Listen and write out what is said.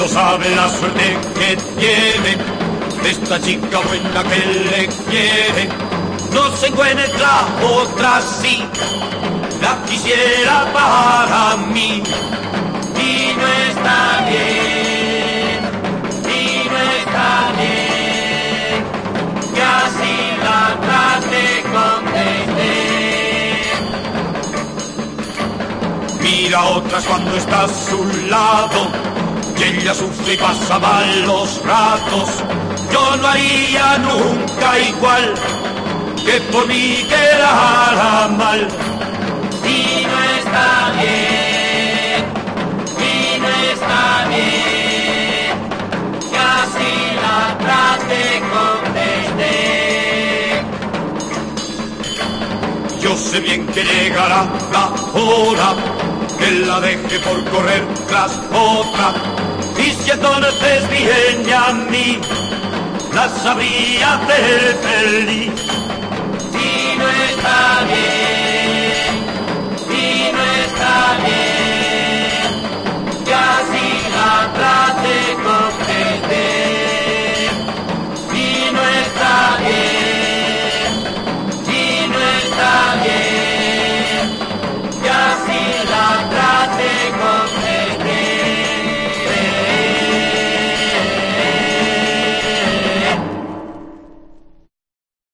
no sabe la suerte que tiene esta chica buena que le quiere. No se encuentra otra así, la quisiera para mí. Y no está bien, y no está bien, que así la trate con desdén. Mira otras cuando está a su lado, y ella sufre y pasa mal los ratos. Yo no haría nunca igual que por mí quedara mal. Y no está bien, y no está bien, así la trate con desdén. Yo sé bien que llegará la hora que la deje por correr tras otra. Y entonces viene a mí, la sabría hacer feliz.